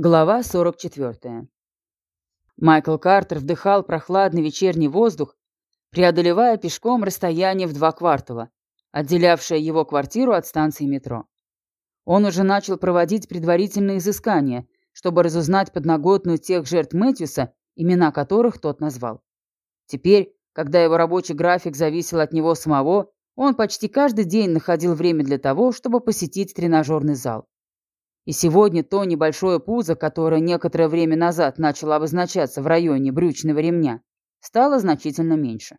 Глава 44. Майкл Картер вдыхал прохладный вечерний воздух, преодолевая пешком расстояние в два квартала, отделявшее его квартиру от станции метро. Он уже начал проводить предварительные изыскания, чтобы разузнать подноготную тех жертв Мэтьюса, имена которых тот назвал. Теперь, когда его рабочий график зависел от него самого, он почти каждый день находил время для того, чтобы посетить тренажерный зал. И сегодня то небольшое пузо, которое некоторое время назад начало обозначаться в районе брючного ремня, стало значительно меньше.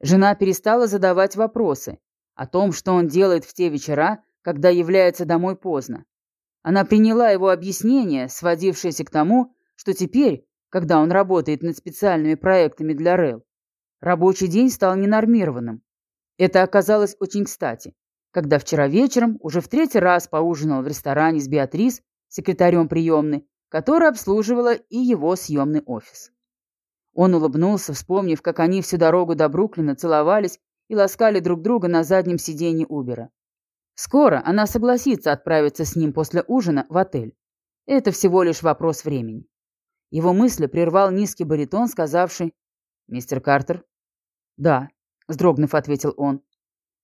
Жена перестала задавать вопросы о том, что он делает в те вечера, когда является домой поздно. Она приняла его объяснение, сводившееся к тому, что теперь, когда он работает над специальными проектами для РЭЛ, рабочий день стал ненормированным. Это оказалось очень кстати когда вчера вечером уже в третий раз поужинал в ресторане с Беатрис, секретарем приемной, которая обслуживала и его съемный офис. Он улыбнулся, вспомнив, как они всю дорогу до Бруклина целовались и ласкали друг друга на заднем сиденье Убера. Скоро она согласится отправиться с ним после ужина в отель. Это всего лишь вопрос времени. Его мысли прервал низкий баритон, сказавший «Мистер Картер?» «Да», — вздрогнув, ответил он.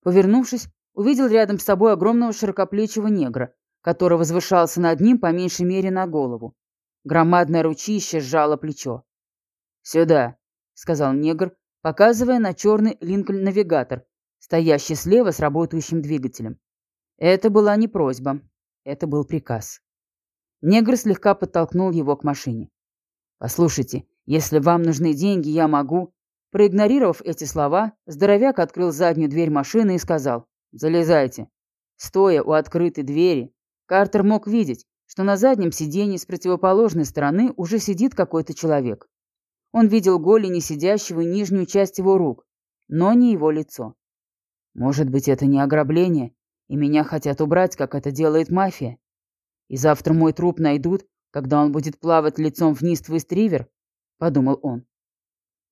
Повернувшись, увидел рядом с собой огромного широкоплечего негра, который возвышался над ним по меньшей мере на голову. Громадное ручище сжало плечо. «Сюда», — сказал негр, показывая на черный Линкольн-навигатор, стоящий слева с работающим двигателем. Это была не просьба, это был приказ. Негр слегка подтолкнул его к машине. «Послушайте, если вам нужны деньги, я могу...» Проигнорировав эти слова, здоровяк открыл заднюю дверь машины и сказал Залезайте. Стоя у открытой двери, Картер мог видеть, что на заднем сиденье с противоположной стороны уже сидит какой-то человек. Он видел голени сидящего и нижнюю часть его рук, но не его лицо. Может быть, это не ограбление, и меня хотят убрать, как это делает мафия. И завтра мой труп найдут, когда он будет плавать лицом вниз в Ист-Ривер, подумал он.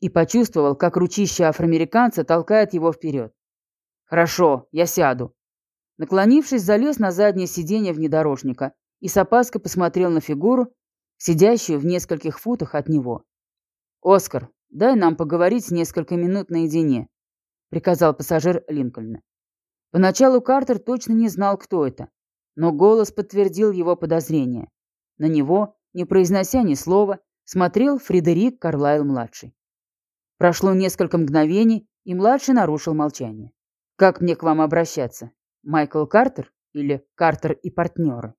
И почувствовал, как ручище афроамериканца толкает его вперед. «Хорошо, я сяду». Наклонившись, залез на заднее сиденье внедорожника и с опаской посмотрел на фигуру, сидящую в нескольких футах от него. «Оскар, дай нам поговорить несколько минут наедине», — приказал пассажир Линкольна. Поначалу Картер точно не знал, кто это, но голос подтвердил его подозрения. На него, не произнося ни слова, смотрел Фредерик Карлайл-младший. Прошло несколько мгновений, и младший нарушил молчание. Как мне к вам обращаться? Майкл Картер или Картер и партнеры?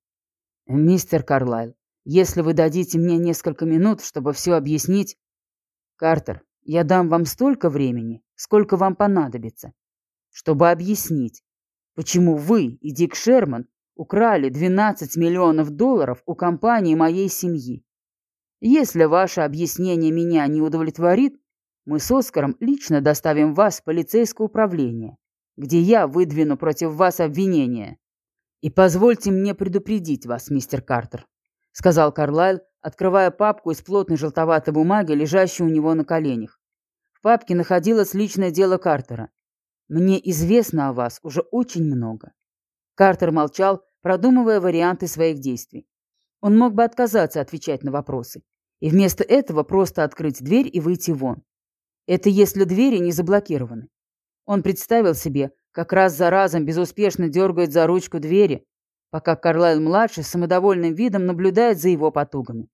Мистер Карлайл, если вы дадите мне несколько минут, чтобы все объяснить... Картер, я дам вам столько времени, сколько вам понадобится, чтобы объяснить, почему вы и Дик Шерман украли 12 миллионов долларов у компании моей семьи. Если ваше объяснение меня не удовлетворит, мы с Оскаром лично доставим вас в полицейское управление где я выдвину против вас обвинение. И позвольте мне предупредить вас, мистер Картер, сказал Карлайл, открывая папку из плотной желтоватой бумаги, лежащей у него на коленях. В папке находилось личное дело Картера. Мне известно о вас уже очень много. Картер молчал, продумывая варианты своих действий. Он мог бы отказаться отвечать на вопросы, и вместо этого просто открыть дверь и выйти вон. Это если двери не заблокированы. Он представил себе, как раз за разом безуспешно дергает за ручку двери, пока Карлайл-младший с самодовольным видом наблюдает за его потугами.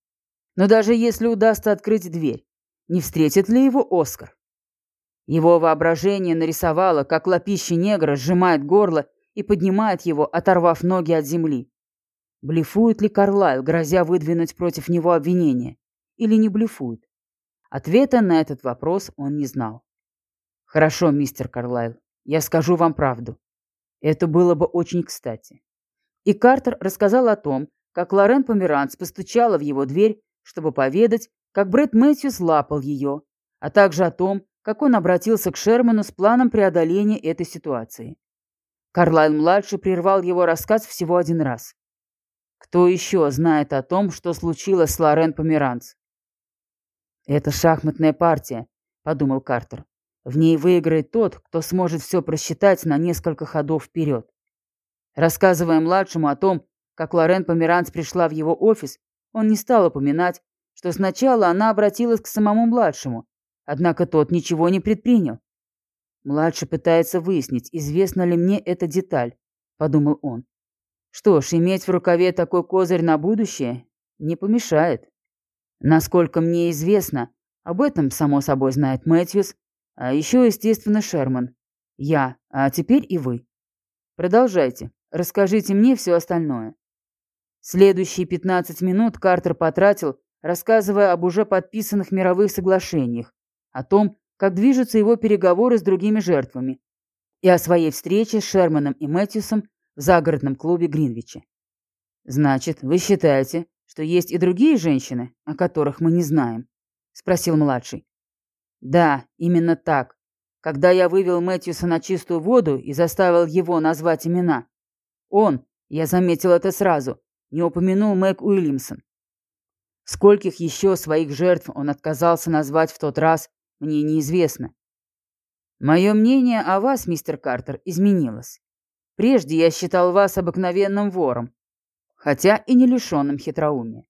Но даже если удастся открыть дверь, не встретит ли его Оскар? Его воображение нарисовало, как лапище негра сжимает горло и поднимает его, оторвав ноги от земли. Блефует ли Карлайл, грозя выдвинуть против него обвинение? Или не блефует? Ответа на этот вопрос он не знал. Хорошо, мистер Карлайл, я скажу вам правду. Это было бы очень кстати. И Картер рассказал о том, как Лорен Померанц постучала в его дверь, чтобы поведать, как Брэд Мэтьюс лапал ее, а также о том, как он обратился к Шерману с планом преодоления этой ситуации. Карлайл-младший прервал его рассказ всего один раз. Кто еще знает о том, что случилось с Лорен Померанц? «Это шахматная партия», — подумал Картер. В ней выиграет тот, кто сможет все просчитать на несколько ходов вперед. Рассказывая младшему о том, как Лорен Померанц пришла в его офис, он не стал упоминать, что сначала она обратилась к самому младшему, однако тот ничего не предпринял. «Младший пытается выяснить, известна ли мне эта деталь», — подумал он. «Что ж, иметь в рукаве такой козырь на будущее не помешает. Насколько мне известно, об этом, само собой, знает Мэтьюс, а еще, естественно, Шерман. Я, а теперь и вы. Продолжайте, расскажите мне все остальное». Следующие 15 минут Картер потратил, рассказывая об уже подписанных мировых соглашениях, о том, как движутся его переговоры с другими жертвами, и о своей встрече с Шерманом и Мэтьюсом в загородном клубе Гринвича. «Значит, вы считаете, что есть и другие женщины, о которых мы не знаем?» — спросил младший. «Да, именно так. Когда я вывел Мэтьюса на чистую воду и заставил его назвать имена, он, я заметил это сразу, не упомянул Мэг Уильямсон. Скольких еще своих жертв он отказался назвать в тот раз, мне неизвестно. Мое мнение о вас, мистер Картер, изменилось. Прежде я считал вас обыкновенным вором, хотя и не лишенным хитроумия.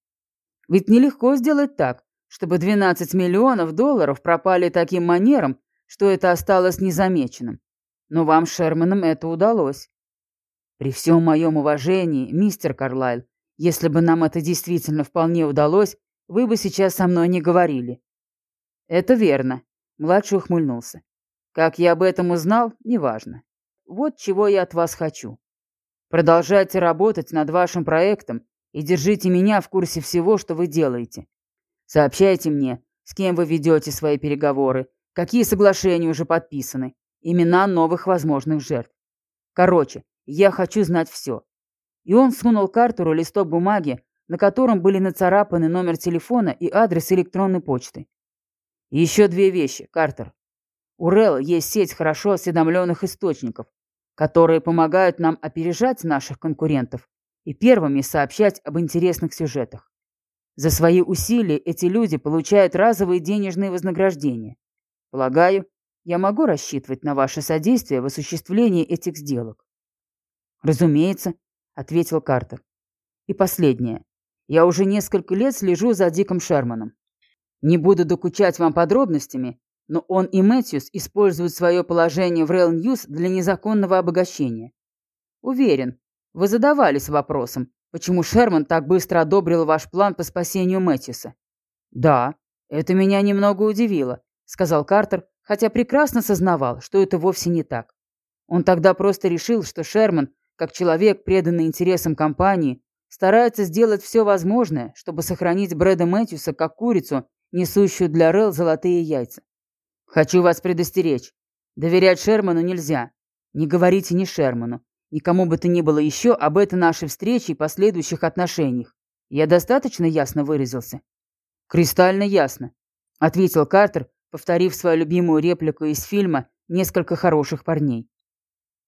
Ведь нелегко сделать так, чтобы 12 миллионов долларов пропали таким манером, что это осталось незамеченным. Но вам, Шерманом, это удалось. При всем моем уважении, мистер Карлайл, если бы нам это действительно вполне удалось, вы бы сейчас со мной не говорили. Это верно. Младший ухмыльнулся. Как я об этом узнал, неважно. Вот чего я от вас хочу. Продолжайте работать над вашим проектом и держите меня в курсе всего, что вы делаете. Сообщайте мне, с кем вы ведете свои переговоры, какие соглашения уже подписаны, имена новых возможных жертв. Короче, я хочу знать все. И он сунул Картеру листок бумаги, на котором были нацарапаны номер телефона и адрес электронной почты. еще две вещи, Картер. У Релла есть сеть хорошо осведомленных источников, которые помогают нам опережать наших конкурентов и первыми сообщать об интересных сюжетах. За свои усилия эти люди получают разовые денежные вознаграждения. Полагаю, я могу рассчитывать на ваше содействие в осуществлении этих сделок. Разумеется, — ответил Картер. «И последнее. Я уже несколько лет слежу за Диком Шерманом. Не буду докучать вам подробностями, но он и Мэтьюс используют свое положение в Rail News для незаконного обогащения. Уверен, вы задавались вопросом, почему Шерман так быстро одобрил ваш план по спасению Мэтьюса. Да, это меня немного удивило, сказал Картер, хотя прекрасно сознавал, что это вовсе не так. Он тогда просто решил, что Шерман как человек, преданный интересам компании, старается сделать все возможное, чтобы сохранить Брэда Мэтьюса как курицу, несущую для Рэл золотые яйца. Хочу вас предостеречь. Доверять Шерману нельзя. Не говорите ни Шерману, никому бы то ни было еще об этой нашей встрече и последующих отношениях. Я достаточно ясно выразился? Кристально ясно, ответил Картер, повторив свою любимую реплику из фильма «Несколько хороших парней».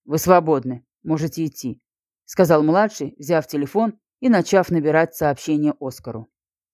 Вы свободны. Можете идти», — сказал младший, взяв телефон и начав набирать сообщение Оскару.